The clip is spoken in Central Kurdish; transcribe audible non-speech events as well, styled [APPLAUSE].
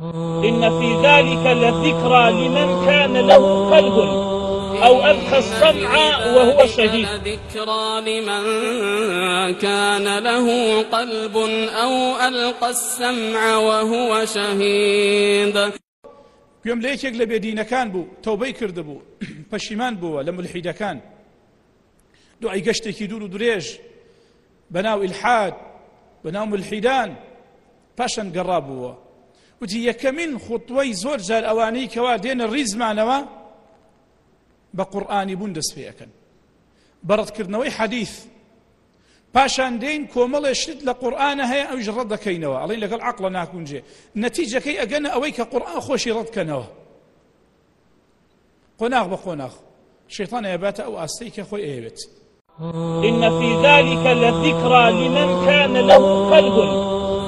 إن في ذلك لذكرى لمن كان له قلب أو ألقى السمع وهو شهيد ذكرى لمن كان له قلب أو ألقى السمع وهو شهيد گوێم لە یەکێک لە بێدینەکان بوو تەوبەی کردبوو [CLEARS THROAT] پەشیمان بووە لە ملحیدەکان دوعای گەشتێکی دوور و درێژ بەناو ئیلحاد بەناو ملحیدان پاشان گەڕا بووە وتی یەکەمین خوتوەی زۆر جار ئەوانەی کەوا دێنە ڕیزمانەوە بە قورآانی بوون دەست پێەکەن بەڕەتکردنەوەی حەدیث پاشان دێین کۆمەڵێ شت لە قورآانە هەیە ئەوژ ڕەت دەکەینەوە ئەڵی لەگەڵ عقلە ناکونجێ نەتیجەکەی ئەگەنە ئەوەی کە قورآان خۆشی ڕەتکەنەوە قۆناغ بە قۆناغ شێطان ئەباتە ئەو ئاستەی کە خۆی ئەیەوێت إن في ذلك لذكرى لمن كان له قلب